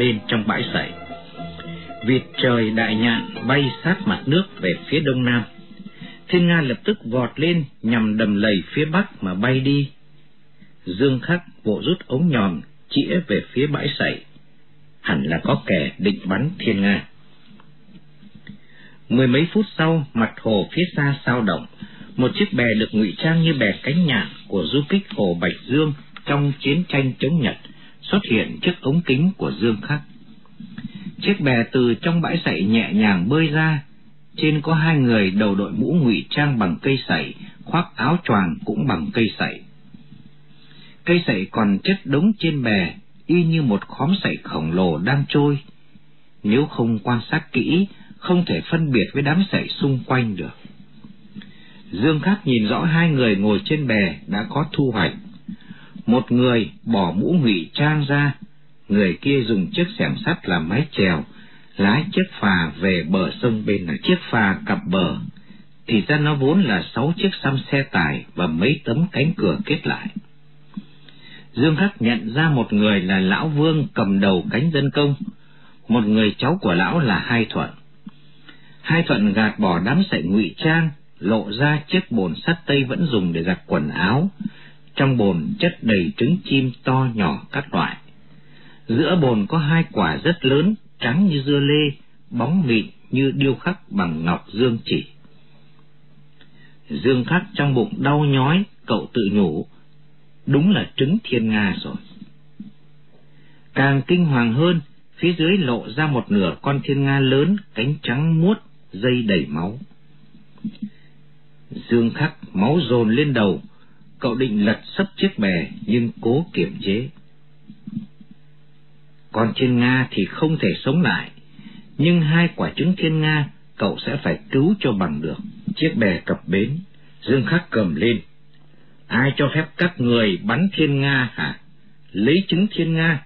lên trong bãi sậy. Vịt trời đại nhạn bay sát mặt nước về phía đông nam. Thiên Nga lập tức vọt lên nhằm đầm lầy phía bắc mà bay đi. Dương Khắc bộ rút ống nhòm chĩa về phía bãi sậy. Hẳn là có kẻ định bắn Thiên Nga. Mười mấy phút sau, mặt hồ phía xa sao động, một chiếc bè được ngụy trang như bè cánh nhạn của du kích Hồ Bạch Dương trong chiến tranh chống Nhật xuất hiện trước ống kính của Dương Khắc. Chiếc bè từ trong bãi sậy nhẹ nhàng bơi ra, trên có hai người đầu đội mũ ngụy trang bằng cây sậy, khoác áo choàng cũng bằng cây sậy. Cây sậy còn chất đống trên bè, y như một khóm sậy khổng lồ đang trôi. Nếu không quan sát kỹ, không thể phân biệt với đám sậy xung quanh được. Dương Khắc nhìn rõ hai người ngồi trên bè đã có thu hoạch. Một người bỏ mũ ngụy trang ra, người kia dùng chiếc xẻng sắt làm mái chèo, lái chiếc phà về bờ sông bên này. Chiếc phà cặp bờ, thì ra nó vốn là sáu chiếc xăm xe tải và mấy tấm cánh cửa kết lại. Dương Khắc nhận ra một người là Lão Vương cầm đầu cánh dân công, một người cháu của Lão là Hai Thuận. Hai Thuận gạt bỏ đám sậy ngụy trang, lộ ra chiếc bồn sắt tây vẫn dùng để giặt quần áo. Trong bồn chất đầy trứng chim to nhỏ các loại. Giữa bồn có hai quả rất lớn, trắng như dưa lê, bóng mịn như điêu khắc bằng ngọc dương chỉ. Dương khắc trong bụng đau nhói, cậu tự nhủ, đúng là trứng thiên nga rồi. Càng kinh hoàng hơn, phía dưới lộ ra một nửa con thiên nga lớn, cánh trắng muốt, dây đầy máu. Dương khắc máu dồn lên đầu, cậu định lật sấp chiếc bè nhưng cố kiềm chế. Còn thiên Nga thì không thể sống lại, nhưng hai quả trứng thiên Nga cậu sẽ phải cứu cho bằng được. Chiếc bè cập bến, Dương khắc cầm lên. Ai cho phép các người bắn thiên Nga hả? Lấy trứng thiên Nga.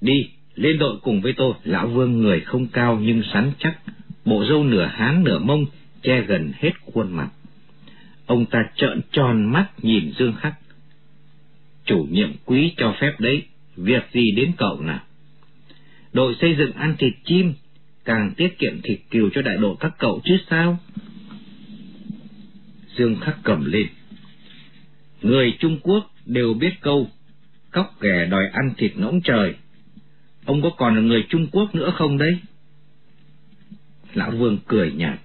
Đi, lên đội cùng với tôi. Lão Vương người không cao nhưng sắn chắc, bộ râu nửa hán nửa mông, che gần hết khuôn mặt. Ông ta trợn tròn mắt nhìn Dương Khắc. Chủ nhiệm quý cho phép đấy, việc gì đến cậu nào? Đội xây dựng ăn thịt chim, càng tiết kiệm thịt kiều cho đại đội các cậu chứ sao? Dương Khắc cầm lên. Người Trung Quốc đều biết câu, cóc ghẻ đòi ăn thịt ngỗng trời. Ông có còn là người Trung Quốc nữa không đấy? Lão Vương cười nhạt.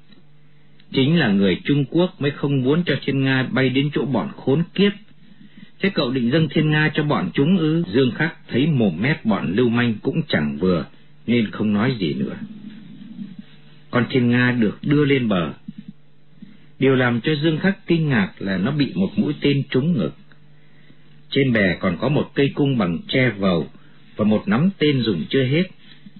Chính là người Trung Quốc mới không muốn cho thiên Nga bay đến chỗ bọn khốn kiếp. Thế cậu định dâng thiên Nga cho bọn chúng ư? Dương Khắc thấy mồm mép bọn lưu manh cũng chẳng vừa, nên không nói gì nữa. Còn thiên Nga được đưa lên bờ. Điều làm cho Dương Khắc kinh ngạc là nó bị một mũi tên trúng ngực. Trên bè còn có một cây cung bằng tre vầu và một nắm tên dùng chưa hết.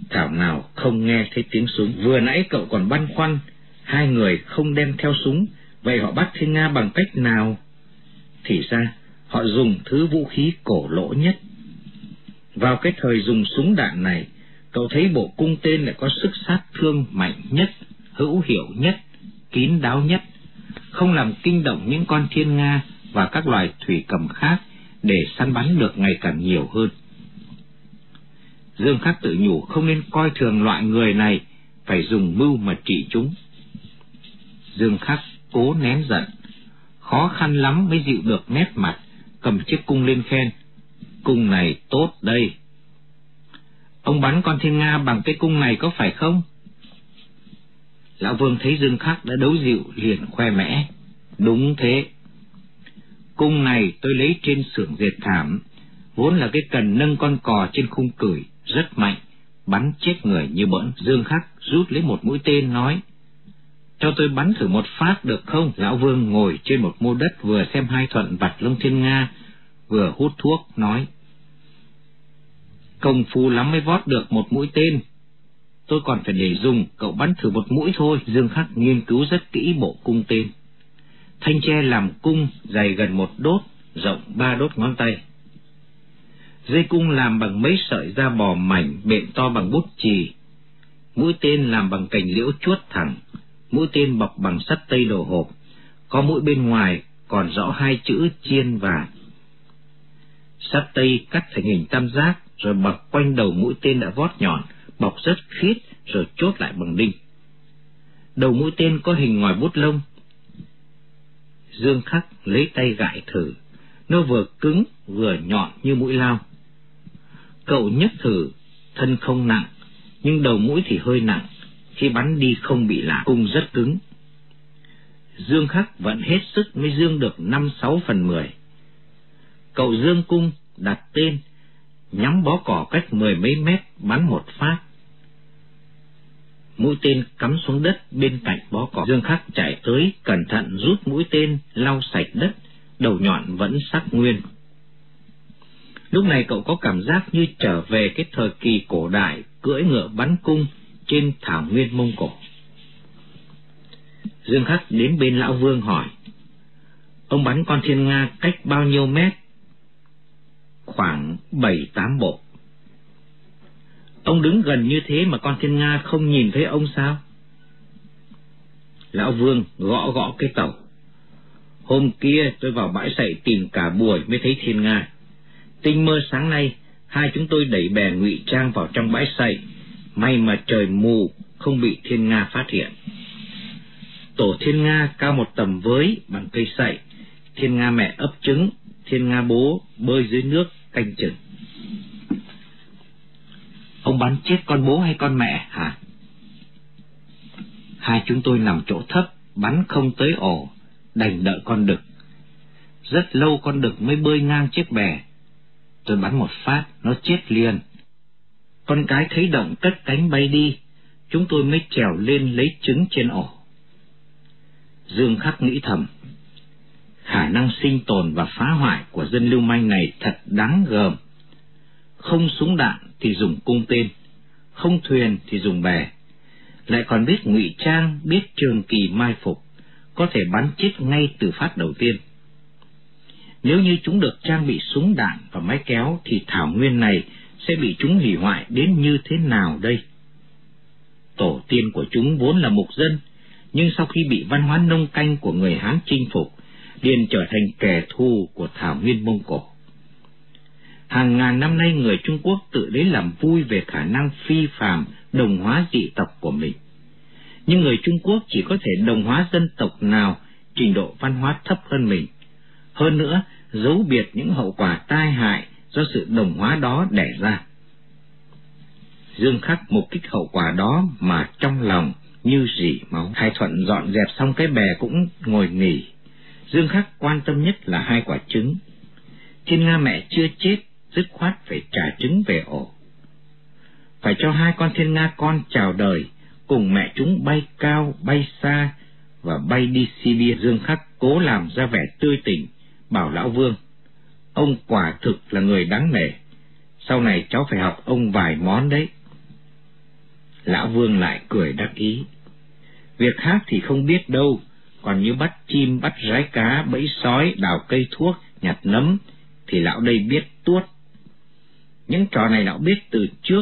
Thảo nào không nghe thấy tiếng súng. Vừa nãy cậu còn băn khoăn hai người không đem theo súng, vậy họ bắt Thiên Nga bằng cách nào? Thì ra, họ dùng thứ vũ khí cổ lỗ nhất. Vào cái thời dùng súng đạn này, cậu thấy bộ cung tên lại có sức sát thương mạnh nhất, hữu hiệu nhất, kín đáo nhất, không làm kinh động những con thiên nga và các loài thủy cầm khác để săn bắn được ngày càng nhiều hơn. Dương Khắc tự nhủ không nên coi thường loại người này, phải dùng mưu mà trị chúng. Dương Khắc cố nén giận, khó khăn lắm mới dịu được nét mặt, cầm chiếc cung lên khen. Cung này tốt đây. Ông bắn con thiên Nga bằng cái cung này có phải không? Lão Vương thấy Dương Khắc đã đấu dịu liền khoe mẽ. Đúng thế. Cung này tôi lấy trên xưởng dệt thảm, vốn là cái cần nâng con cò trên khung cửi, rất mạnh, bắn chết người như bỡn. Dương Khắc rút lấy một mũi tên nói, cho tôi bắn thử một phát được không? Lão Vương ngồi trên một mô đất vừa xem hai thuận vặt lông thiên Nga, vừa hút thuốc, nói. Công phu lắm mới vót được một mũi tên. Tôi còn phải để dùng, cậu bắn thử một mũi thôi. Dương Khắc nghiên cứu rất kỹ bộ cung tên. Thanh tre làm cung dày gần một đốt, rộng ba đốt ngón tay. Dây cung làm bằng mấy sợi da bò mảnh, bện to bằng bút chì. Mũi tên làm bằng cành liễu chuốt thẳng, mũi tên bọc bằng sắt tây đồ hộp, có mũi bên ngoài còn rõ hai chữ chiên và. Sắt tây cắt thành hình tam giác, rồi bọc quanh đầu mũi tên đã vót nhọn, bọc rất khít, rồi chốt lại bằng đinh. Đầu mũi tên có hình ngòi bút lông. Dương Khắc lấy tay gãi thử, nó vừa cứng vừa nhọn như mũi lao. Cậu nhấc thử, thân không nặng, nhưng đầu mũi thì hơi nặng, khi bắn đi không bị lạ, cung rất cứng. Dương Khắc vẫn hết sức mới dương được năm sáu phần mười. Cậu dương cung, đặt tên, nhắm bó cỏ cách mười mấy mét, bắn một phát. Mũi tên cắm xuống đất bên cạnh bó cỏ. Dương Khắc chạy tới, cẩn thận rút mũi tên, lau sạch đất, đầu nhọn vẫn sắc nguyên. Lúc này cậu có cảm giác như trở về cái thời kỳ cổ đại cưỡi ngựa bắn cung trên thảo nguyên Mông Cổ. Dương Khắc đến bên Lão Vương hỏi, ông bắn con thiên Nga cách bao nhiêu mét? Khoảng bảy tám bộ. Ông đứng gần như thế mà con thiên Nga không nhìn thấy ông sao? Lão Vương gõ gõ cái tàu. Hôm kia tôi vào bãi sậy tìm cả buổi mới thấy thiên Nga. Tinh mơ sáng nay, hai chúng tôi đẩy bè ngụy trang vào trong bãi sậy. May mà trời mù, không bị thiên Nga phát hiện. Tổ thiên Nga cao một tầm với bằng cây sậy. Thiên Nga mẹ ấp trứng, thiên Nga bố bơi dưới nước canh chừng. Ông bắn chết con bố hay con mẹ hả? Hai chúng tôi nằm chỗ thấp, bắn không tới ổ, đành đợi con đực. Rất lâu con đực mới bơi ngang chiếc bè. Tôi bắn một phát, nó chết liền. Con cái thấy động cất cánh bay đi, chúng tôi mới trèo lên lấy trứng trên ổ. Dương Khắc nghĩ thầm, khả năng sinh tồn và phá hoại của dân lưu manh này thật đáng gờm. Không súng đạn thì dùng cung tên, không thuyền thì dùng bè, lại còn biết ngụy trang, biết trường kỳ mai phục, có thể bắn chết ngay từ phát đầu tiên. Nếu như chúng được trang bị súng đạn và máy kéo thì thảo nguyên này sẽ bị chúng hủy hoại đến như thế nào đây? Tổ tiên của chúng vốn là mục dân, nhưng sau khi bị văn hóa nông canh của người Hán chinh phục, liền trở thành kẻ thù của thảo nguyên Mông Cổ. Hàng ngàn năm nay người Trung Quốc tự lấy làm vui về khả năng phi phàm đồng hóa dị tộc của mình. Nhưng người Trung Quốc chỉ có thể đồng hóa dân tộc nào trình độ văn hóa thấp hơn mình. Hơn nữa, giấu biệt những hậu quả tai hại do sự đồng hóa đó đẻ ra. Dương Khắc mục kích hậu quả đó mà trong lòng như rỉ máu. Hai Thuận dọn dẹp xong cái bè cũng ngồi nghỉ. Dương Khắc quan tâm nhất là hai quả trứng. Thiên Nga mẹ chưa chết, dứt khoát phải trả trứng về ổ. Phải cho hai con thiên Nga con chào đời, cùng mẹ chúng bay cao, bay xa, và bay đi Sibia. Dương Khắc cố làm ra vẻ tươi tỉnh, bảo Lão Vương. Ông quả thực là người đáng nể. Sau này cháu phải học ông vài món đấy. Lão Vương lại cười đắc ý. Việc khác thì không biết đâu, còn như bắt chim, bắt rái cá, bẫy sói, đào cây thuốc, nhặt nấm, thì lão đây biết tuốt. Những trò này lão biết từ trước,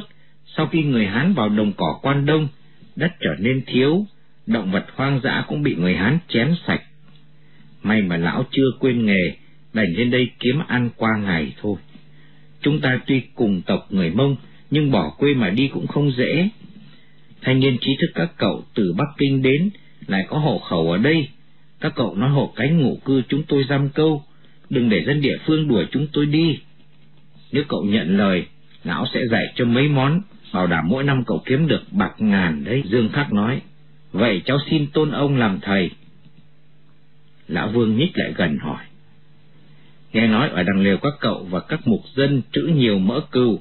sau khi người Hán vào đồng cỏ quan đông, đất trở nên thiếu, động vật hoang dã cũng bị người Hán chém sạch. May mà lão chưa quên nghề, đành lên đây kiếm ăn qua ngày thôi. Chúng ta tuy cùng tộc người Mông, nhưng bỏ quê mà đi cũng không dễ. Thanh niên trí thức các cậu từ Bắc Kinh đến, lại có hộ khẩu ở đây. Các cậu nói hộ cánh ngụ cư chúng tôi giam câu, đừng để dân địa phương đuổi chúng tôi đi. Nếu cậu nhận lời, lão sẽ dạy cho mấy món, bảo đảm mỗi năm cậu kiếm được bạc ngàn đấy. Dương Khắc nói, vậy cháu xin tôn ông làm thầy. Lão Vương nhích lại gần hỏi. Nghe nói ở đằng lều các cậu và các mục dân trữ nhiều mỡ cừu,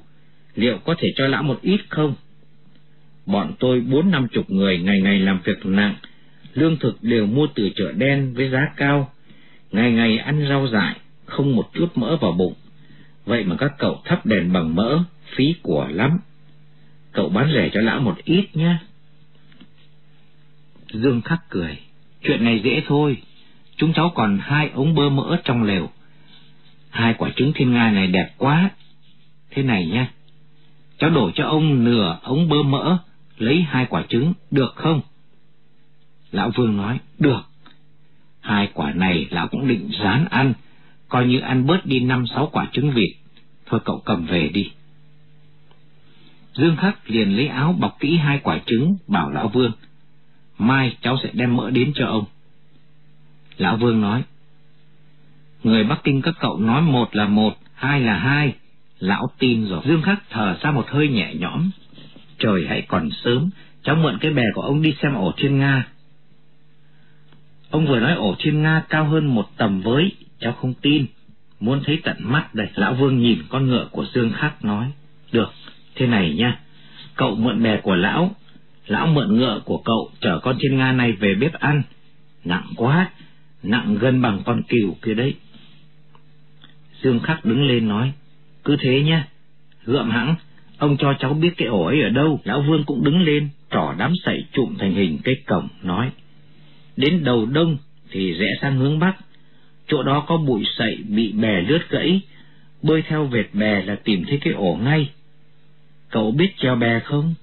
liệu có thể cho lão một ít không? Bọn tôi bốn năm chục người ngày ngày làm việc nặng, lương thực đều mua từ chợ đen với giá cao, ngày ngày ăn rau dại, không một chút mỡ vào bụng. Vậy mà các cậu thắp đèn bằng mỡ, phí của lắm. Cậu bán rẻ cho lão một ít nhé. Dương khắc cười, chuyện này dễ thôi, chúng cháu còn hai ống bơ mỡ trong lều. Hai quả trứng thiên nga này đẹp quá. Thế này nha, cháu đổ cho ông nửa ống bơ mỡ, lấy hai quả trứng, được không? Lão Vương nói, được. Hai quả này lão cũng định rán ăn, coi như ăn bớt đi năm sáu quả trứng vịt, Thôi cậu cầm về đi. Dương Khắc liền lấy áo bọc kỹ hai quả trứng, bảo Lão Vương. Mai cháu sẽ đem mỡ đến cho ông. Lão Vương nói, Người Bắc Kinh các cậu nói một là một, hai là hai. Lão tin rồi. Dương Khắc thở ra một hơi nhẹ nhõm. Trời hãy còn sớm, cháu mượn cái bè của ông đi xem ổ thiên Nga. Ông vừa nói ổ thiên Nga cao hơn một tầm với, cháu không tin. Muốn thấy tận mắt đây. Lão Vương nhìn con ngựa của Dương Khắc nói. Được, thế này nha. Cậu mượn bè của lão. Lão mượn ngựa của cậu chở con thiên Nga này về bếp ăn. Nặng quá, nặng gần bằng con cừu kia đấy. Dương Khắc đứng lên nói, cứ thế nhá, gượm hãng, ông cho cháu biết cái ổ ấy ở đâu. Lão Vương cũng đứng lên, trỏ đám sậy trụm thành hình cái cổng, nói, đến đầu đông thì rẽ sang hướng bắc, chỗ đó có bụi sậy bị bè lướt gãy, bơi theo vệt bè là tìm thấy cái ổ ngay. Cậu biết treo bè không?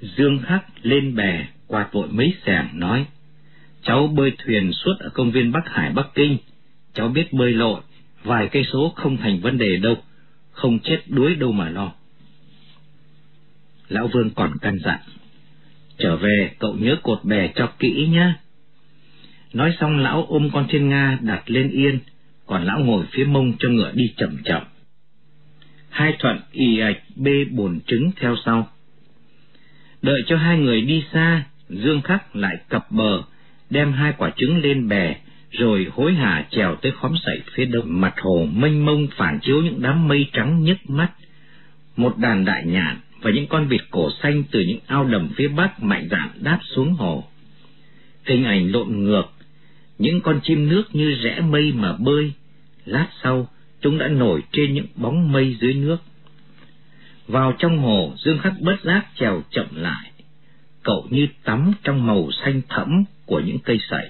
Dương Khắc lên bè, quạt vội mấy sẻng, nói, cháu bơi thuyền suốt ở công viên Bắc Hải Bắc Kinh, cháu biết bơi lội, vài cây số không thành vấn đề đâu, không chết đuối đâu mà lo. Lão Vương còn căn dặn, trở về cậu nhớ cột bè cho kỹ nhá. Nói xong lão ôm con thiên Nga đặt lên yên, còn lão ngồi phía mông cho ngựa đi chậm chậm. Hai thuận y ạch bê bồn trứng theo sau. Đợi cho hai người đi xa, Dương Khắc lại cập bờ, đem hai quả trứng lên bè, rồi hối hả trèo tới khóm sậy phía đông. Mặt hồ mênh mông phản chiếu những đám mây trắng nhức mắt. Một đàn đại nhạn và những con vịt cổ xanh từ những ao đầm phía bắc mạnh dạn đáp xuống hồ. Hình ảnh lộn ngược, những con chim nước như rẽ mây mà bơi. Lát sau, chúng đã nổi trên những bóng mây dưới nước. Vào trong hồ, dương khắc bất giác trèo chậm lại. Cậu như tắm trong màu xanh thẫm của những cây sậy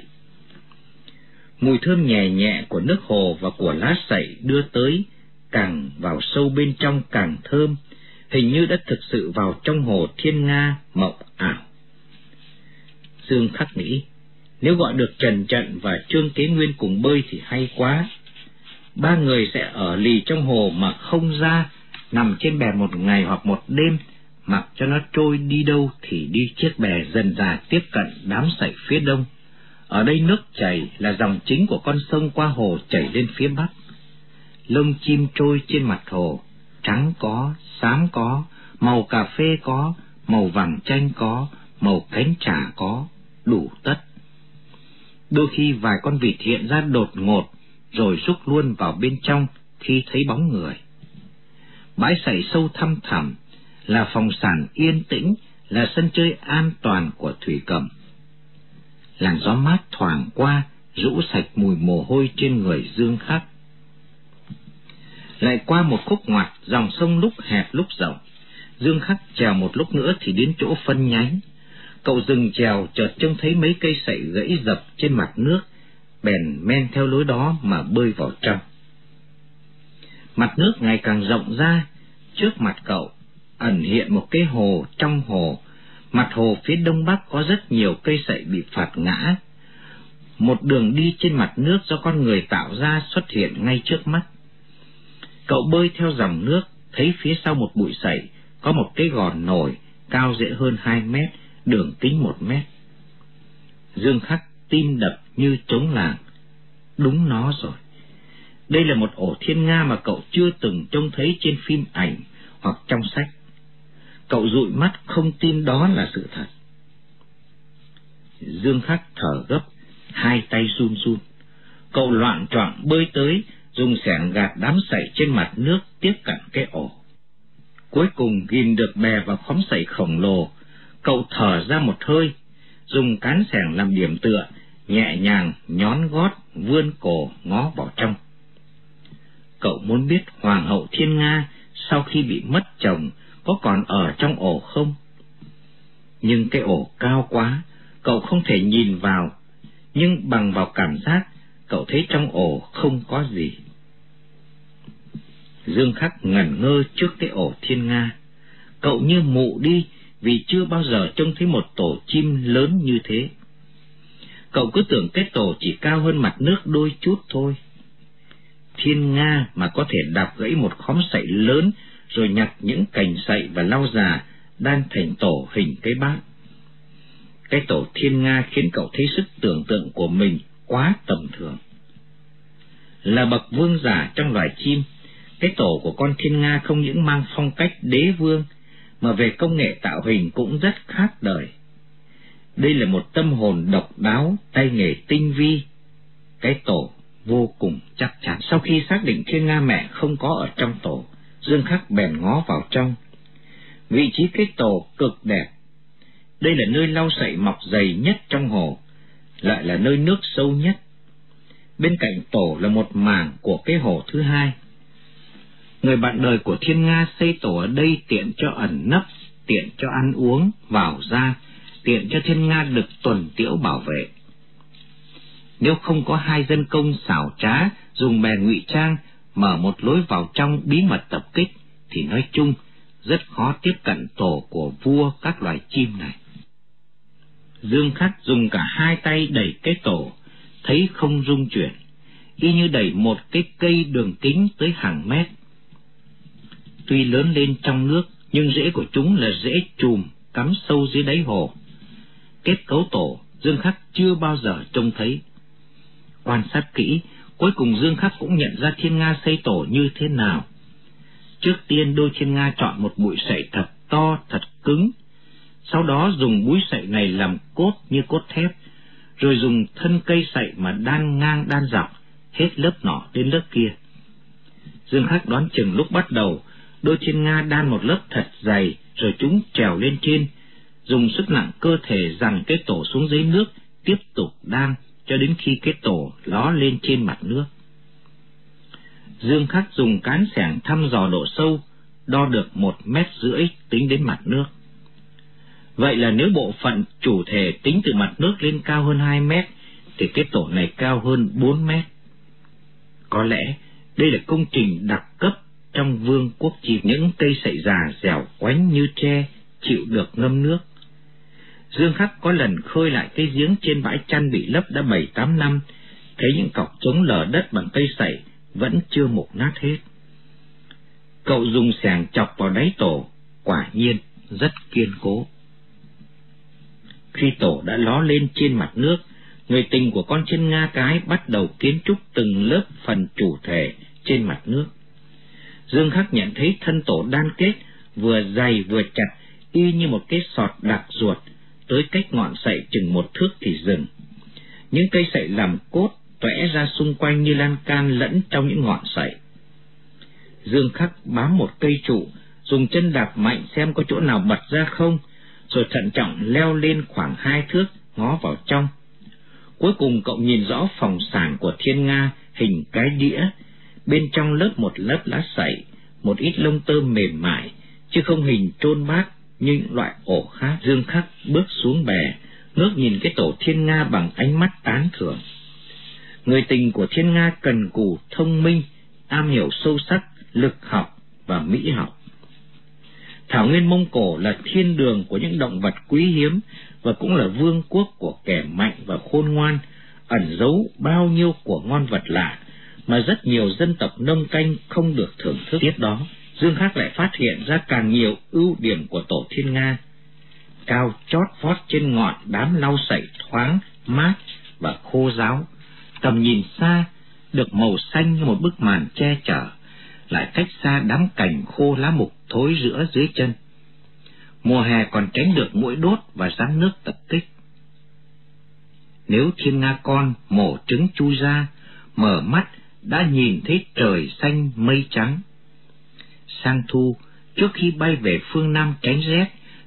mùi thơm nhẹ nhẹ của nước hồ và của lá sậy đưa tới, càng vào sâu bên trong càng thơm, hình như đã thực sự vào trong hồ thiên nga mộng ảo. Dương khắc nghĩ, nếu gọi được Trần Trận và Trương Kế Nguyên cùng bơi thì hay quá. Ba người sẽ ở lì trong hồ mà không ra, nằm trên bè một ngày hoặc một đêm, mặc cho nó trôi đi đâu thì đi chiếc bè dần dà tiếp cận đám sậy phía đông. Ở đây nước chảy là dòng chính của con sông qua hồ chảy lên phía bắc. Lông chim trôi trên mặt hồ, trắng có, xám có, màu cà phê có, màu vàng chanh có, màu cánh trà có, đủ tất. Đôi khi vài con vịt hiện ra đột ngột, rồi rút luôn vào bên trong khi thấy bóng người. Bãi sảy sâu thăm thẳm, là phòng sản yên tĩnh, là sân chơi an toàn của thủy cầm làn gió mát thoảng qua, rũ sạch mùi mồ hôi trên người Dương Khắc. Lại qua một khúc ngoặt, dòng sông lúc hẹp lúc rộng. Dương Khắc trèo một lúc nữa thì đến chỗ phân nhánh. Cậu dừng trèo chợt trông thấy mấy cây sậy gãy dập trên mặt nước, bèn men theo lối đó mà bơi vào trong. Mặt nước ngày càng rộng ra, trước mặt cậu ẩn hiện một cái hồ trong hồ Mặt hồ phía đông bắc có rất nhiều cây sậy bị phạt ngã. Một đường đi trên mặt nước do con người tạo ra xuất hiện ngay trước mắt. Cậu bơi theo dòng nước, thấy phía sau một bụi sậy có một cái gòn nổi cao dễ hơn hai mét, đường kính một mét. Dương Khắc tim đập như trống làng. Đúng nó rồi. Đây là một ổ thiên nga mà cậu chưa từng trông thấy trên phim ảnh hoặc trong sách. Cậu dụi mắt không tin đó là sự thật. Dương Khắc thở gấp, hai tay run run. Cậu loạn choạng bơi tới, dùng sẻng gạt đám sậy trên mặt nước tiếp cận cái ổ. Cuối cùng ghim được bè vào khóm sậy khổng lồ, cậu thở ra một hơi, dùng cán sẻng làm điểm tựa, nhẹ nhàng nhón gót, vươn cổ ngó vào trong. Cậu muốn biết Hoàng hậu Thiên Nga sau khi bị mất chồng có còn ở trong ổ không? Nhưng cái ổ cao quá, cậu không thể nhìn vào, nhưng bằng vào cảm giác, cậu thấy trong ổ không có gì. Dương Khắc ngẩn ngơ trước cái ổ thiên nga. Cậu như mụ đi vì chưa bao giờ trông thấy một tổ chim lớn như thế. Cậu cứ tưởng cái tổ chỉ cao hơn mặt nước đôi chút thôi thiên nga mà có thể đạp gãy một khóm sậy lớn rồi nhặt những cành sậy và lau già đan thành tổ hình cái bát. Cái tổ thiên nga khiến cậu thấy sức tưởng tượng của mình quá tầm thường. Là bậc vương giả trong loài chim, cái tổ của con thiên nga không những mang phong cách đế vương, mà về công nghệ tạo hình cũng rất khác đời. Đây là một tâm hồn độc đáo, tay nghề tinh vi. Cái tổ vô cùng chắc chắn. Sau khi xác định thiên nga mẹ không có ở trong tổ, Dương Khắc bèn ngó vào trong. Vị trí cái tổ cực đẹp. Đây là nơi lau sậy mọc dày nhất trong hồ, lại là nơi nước sâu nhất. Bên cạnh tổ là một mảng của cái hồ thứ hai. Người bạn đời của Thiên Nga xây tổ ở đây tiện cho ẩn nấp, tiện cho ăn uống, vào ra, tiện cho Thiên Nga được tuần tiễu bảo vệ. Nếu không có hai dân công xảo trá dùng bè ngụy trang mở một lối vào trong bí mật tập kích, thì nói chung rất khó tiếp cận tổ của vua các loài chim này. Dương Khắc dùng cả hai tay đẩy cái tổ, thấy không rung chuyển, y như đẩy một cái cây đường kính tới hàng mét. Tuy lớn lên trong nước, nhưng rễ của chúng là rễ chùm cắm sâu dưới đáy hồ. Kết cấu tổ, Dương Khắc chưa bao giờ trông thấy. Quan sát kỹ, cuối cùng Dương Khắc cũng nhận ra thiên Nga xây tổ như thế nào. Trước tiên đôi thiên Nga chọn một bụi sậy thật to, thật cứng, sau đó dùng búi sậy này làm cốt như cốt thép, rồi dùng thân cây sậy mà đan ngang đan dọc, hết lớp nọ đến lớp kia. Dương Khắc đoán chừng lúc bắt đầu, đôi thiên Nga đan một lớp thật dày, rồi chúng trèo lên trên, dùng sức nặng cơ thể rằng cái tổ xuống dưới nước, tiếp tục đan cho đến khi cái tổ ló lên trên mặt nước. Dương Khắc dùng cán sẻng thăm dò độ sâu, đo được một mét rưỡi tính đến mặt nước. Vậy là nếu bộ phận chủ thể tính từ mặt nước lên cao hơn 2 mét, thì cái tổ này cao hơn 4 mét. Có lẽ đây là công trình đặc cấp trong vương quốc chỉ những cây sậy già dẻo quánh như tre, chịu được ngâm nước. Dương Khắc có lần khơi lại cái giếng trên bãi chăn bị lấp đã bảy tám năm, thấy những cọc chống lở đất bằng cây sậy vẫn chưa mục nát hết. Cậu dùng sàng chọc vào đáy tổ, quả nhiên rất kiên cố. Khi tổ đã ló lên trên mặt nước, người tình của con chân Nga cái bắt đầu kiến trúc từng lớp phần chủ thể trên mặt nước. Dương Khắc nhận thấy thân tổ đan kết, vừa dày vừa chặt, y như một cái sọt đặc ruột, tới cách ngọn sậy chừng một thước thì dừng. Những cây sậy làm cốt tóe ra xung quanh như lan can lẫn trong những ngọn sậy. Dương Khắc bám một cây trụ, dùng chân đạp mạnh xem có chỗ nào bật ra không, rồi thận trọng leo lên khoảng hai thước, ngó vào trong. Cuối cùng cậu nhìn rõ phòng sàng của thiên nga hình cái đĩa, bên trong lớp một lớp lá sậy, một ít lông tơ mềm mại, chứ không hình trôn bát những loại ổ khác. Dương Khắc bước xuống bè, ngước nhìn cái tổ thiên nga bằng ánh mắt tán thưởng. Người tình của thiên nga cần cù, thông minh, am hiểu sâu sắc, lực học và mỹ học. Thảo nguyên Mông Cổ là thiên đường của những động vật quý hiếm và cũng là vương quốc của kẻ mạnh và khôn ngoan, ẩn giấu bao nhiêu của ngon vật lạ mà rất nhiều dân tộc nông canh không được thưởng thức. Tiếp đó, Dương Khắc lại phát hiện ra càng nhiều ưu điểm của tổ thiên Nga. Cao chót vót trên ngọn đám lau sậy thoáng, mát và khô ráo. Tầm nhìn xa, được màu xanh như một bức màn che chở, lại cách xa đám cành khô lá mục thối rữa dưới chân. Mùa hè còn tránh được mũi đốt và rắn nước tập kích. Nếu thiên nga con mổ trứng chui ra, mở mắt đã nhìn thấy trời xanh mây trắng. Sang thu, trước khi bay về phương Nam tránh rét,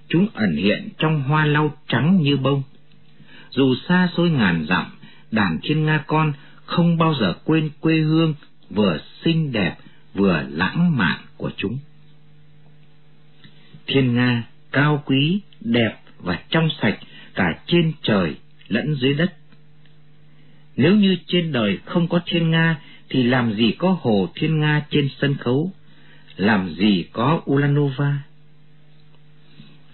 chúng ẩn hiện trong hoa lau trắng như bông. Dù xa xôi ngàn dặm, đàn thiên nga con không bao giờ quên quê hương vừa xinh đẹp vừa lãng mạn của chúng. Thiên Nga cao quý, đẹp và trong sạch cả trên trời lẫn dưới đất. Nếu như trên đời không có thiên Nga, thì làm gì có hồ thiên Nga trên sân khấu, làm gì có Ulanova.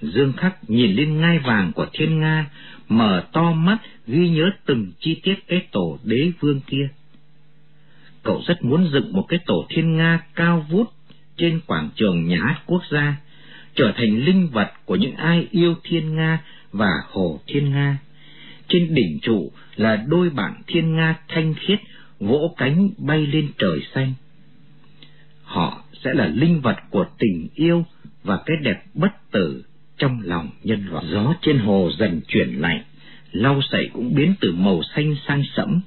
Dương Khắc nhìn lên ngai vàng của thiên Nga, mở to mắt ghi nhớ từng chi tiết cái tổ đế vương kia. cậu rất muốn dựng một cái tổ thiên Nga cao vút trên quảng trường nhà hát quốc gia, trở thành linh vật của những ai yêu thiên Nga và hồ thiên Nga. Trên đỉnh trụ là đôi bạn thiên Nga thanh khiết vỗ cánh bay lên trời xanh. Họ sẽ là linh vật của tình yêu và cái đẹp bất tử trong lòng nhân loại. Gió trên hồ dần chuyển lạnh, lau sậy cũng biến từ màu xanh sang sẫm.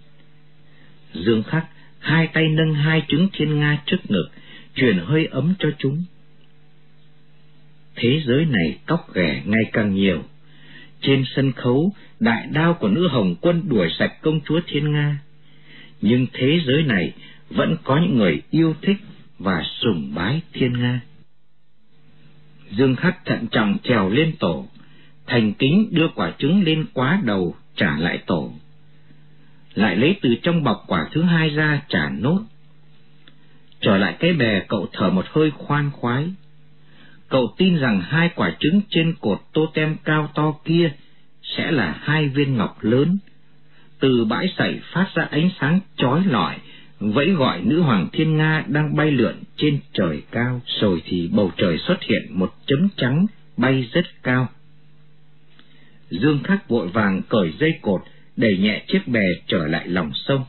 Dương Khắc hai tay nâng hai trứng thiên nga trước ngực, truyền hơi ấm cho chúng. Thế giới này cóc ghẻ ngày càng nhiều. Trên sân khấu, đại đao của nữ hồng quân đuổi sạch công chúa thiên nga. Nhưng thế giới này vẫn có những người yêu thích và sùng bái thiên nga. Dương Khắc thận trọng trèo lên tổ, thành kính đưa quả trứng lên quá đầu trả lại tổ. Lại lấy từ trong bọc quả thứ hai ra trả nốt. Trở lại cái bè cậu thở một hơi khoan khoái. Cậu tin rằng hai quả trứng trên cột tô tem cao to kia sẽ là hai viên ngọc lớn. Từ bãi sảy phát ra ánh sáng chói lọi, vẫy gọi nữ hoàng thiên Nga đang bay lượn trên trời cao, rồi thì bầu trời xuất hiện một chấm trắng bay rất cao. Dương Khắc vội vàng cởi dây cột, đẩy nhẹ chiếc bè trở lại lòng sông.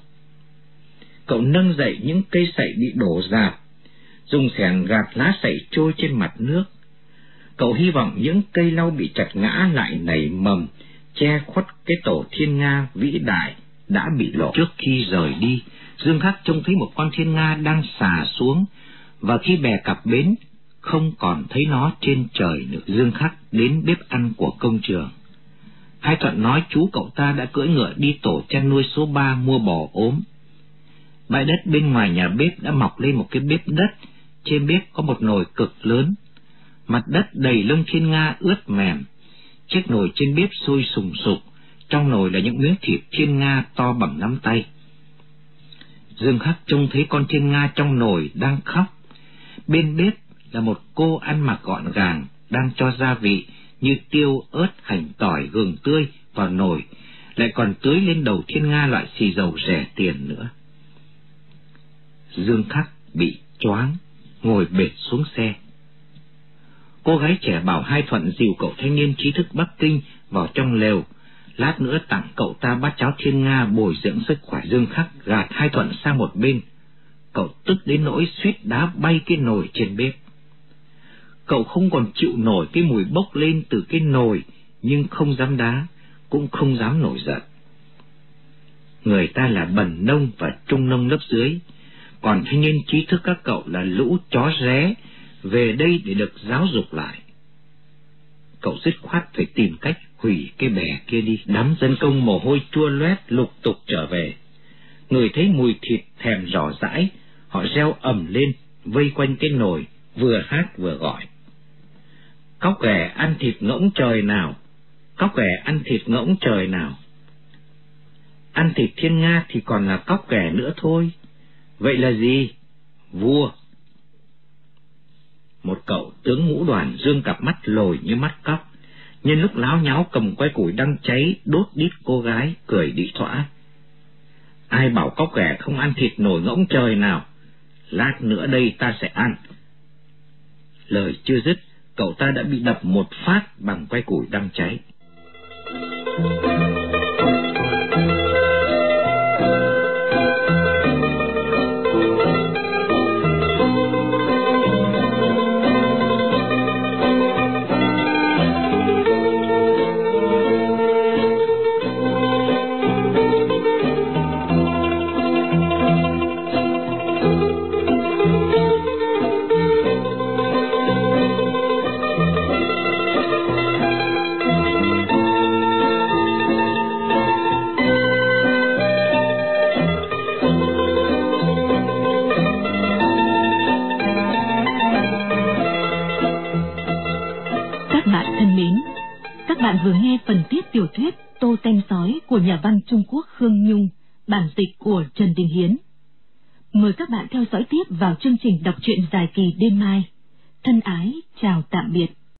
Cậu nâng dậy những cây sậy bị đổ rạp, dùng xẻng gạt lá sậy trôi trên mặt nước. Cậu hy vọng những cây lau bị chặt ngã lại nảy mầm, che khuất cái tổ thiên Nga vĩ đại đã bị lộ. Trước khi rời đi, Dương Khắc trông thấy một con thiên Nga đang xà xuống, và khi bè cặp bến, không còn thấy nó trên trời nữa. Dương Khắc đến bếp ăn của công trường. Hai Thuận nói chú cậu ta đã cưỡi ngựa đi tổ chăn nuôi số ba mua bò ốm. Bãi đất bên ngoài nhà bếp đã mọc lên một cái bếp đất, trên bếp có một nồi cực lớn. Mặt đất đầy lông thiên Nga ướt mềm. Chiếc nồi trên bếp sôi sùng sục, trong nồi là những miếng thịt thiên Nga to bằng nắm tay. Dương Khắc trông thấy con thiên Nga trong nồi đang khóc. Bên bếp là một cô ăn mặc gọn gàng, đang cho gia vị như tiêu, ớt, hành, tỏi, gừng tươi vào nồi, lại còn tưới lên đầu thiên Nga loại xì dầu rẻ tiền nữa. Dương Khắc bị choáng, ngồi bệt xuống xe. Cô gái trẻ bảo hai thuận dìu cậu thanh niên trí thức Bắc Kinh vào trong lều, lát nữa tặng cậu ta bát cháo thiên Nga bồi dưỡng sức khỏe Dương Khắc gạt hai thuận sang một bên. Cậu tức đến nỗi suýt đá bay cái nồi trên bếp. Cậu không còn chịu nổi cái mùi bốc lên từ cái nồi, nhưng không dám đá, cũng không dám nổi giận. Người ta là bần nông và trung nông lớp dưới, còn thanh niên trí thức các cậu là lũ chó ré, về đây để được giáo dục lại. Cậu dứt khoát phải tìm cách hủy cái bè kia đi. Đám dân công mồ hôi chua loét lục tục trở về. Người thấy mùi thịt thèm rõ rãi, họ reo ầm lên, vây quanh cái nồi, vừa hát vừa gọi. Cóc ghẻ ăn thịt ngỗng trời nào, cóc ghẻ ăn thịt ngỗng trời nào. Ăn thịt thiên Nga thì còn là cóc ghẻ nữa thôi. Vậy là gì? Vua. Một cậu tướng ngũ đoàn dương cặp mắt lồi như mắt cóc, nhân lúc láo nháo cầm que củi đang cháy đốt đít cô gái, cười đi thỏa. Ai bảo có kẻ không ăn thịt nổi ngỗng trời nào, lát nữa đây ta sẽ ăn. Lời chưa dứt, cậu ta đã bị đập một phát bằng que củi đang cháy. Của nhà văn Trung Quốc Khương Nhung, bản dịch của Trần Đình Hiến. Mời các bạn theo dõi tiếp vào chương trình đọc truyện dài kỳ đêm mai. Thân ái, chào tạm biệt.